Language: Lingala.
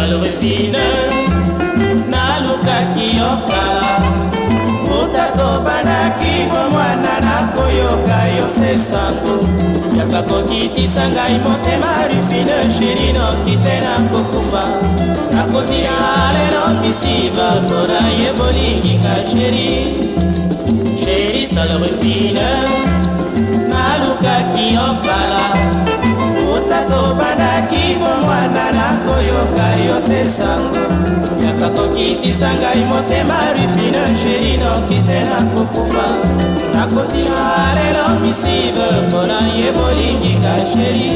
salorefine nalukaki yo kala uta tobandaki bomwana nakoyoka yo se sango yaka kokitisa ngai motema rufine sheri nokite nakokufa nakozia lelo bisi bato na ye bolingi ka sheri sheri salorefine oyoka yose sango yaka kokitisa ngai motema rufine angelino kite nakokufa nakozina lelo misive mpona ye bolingi kasheri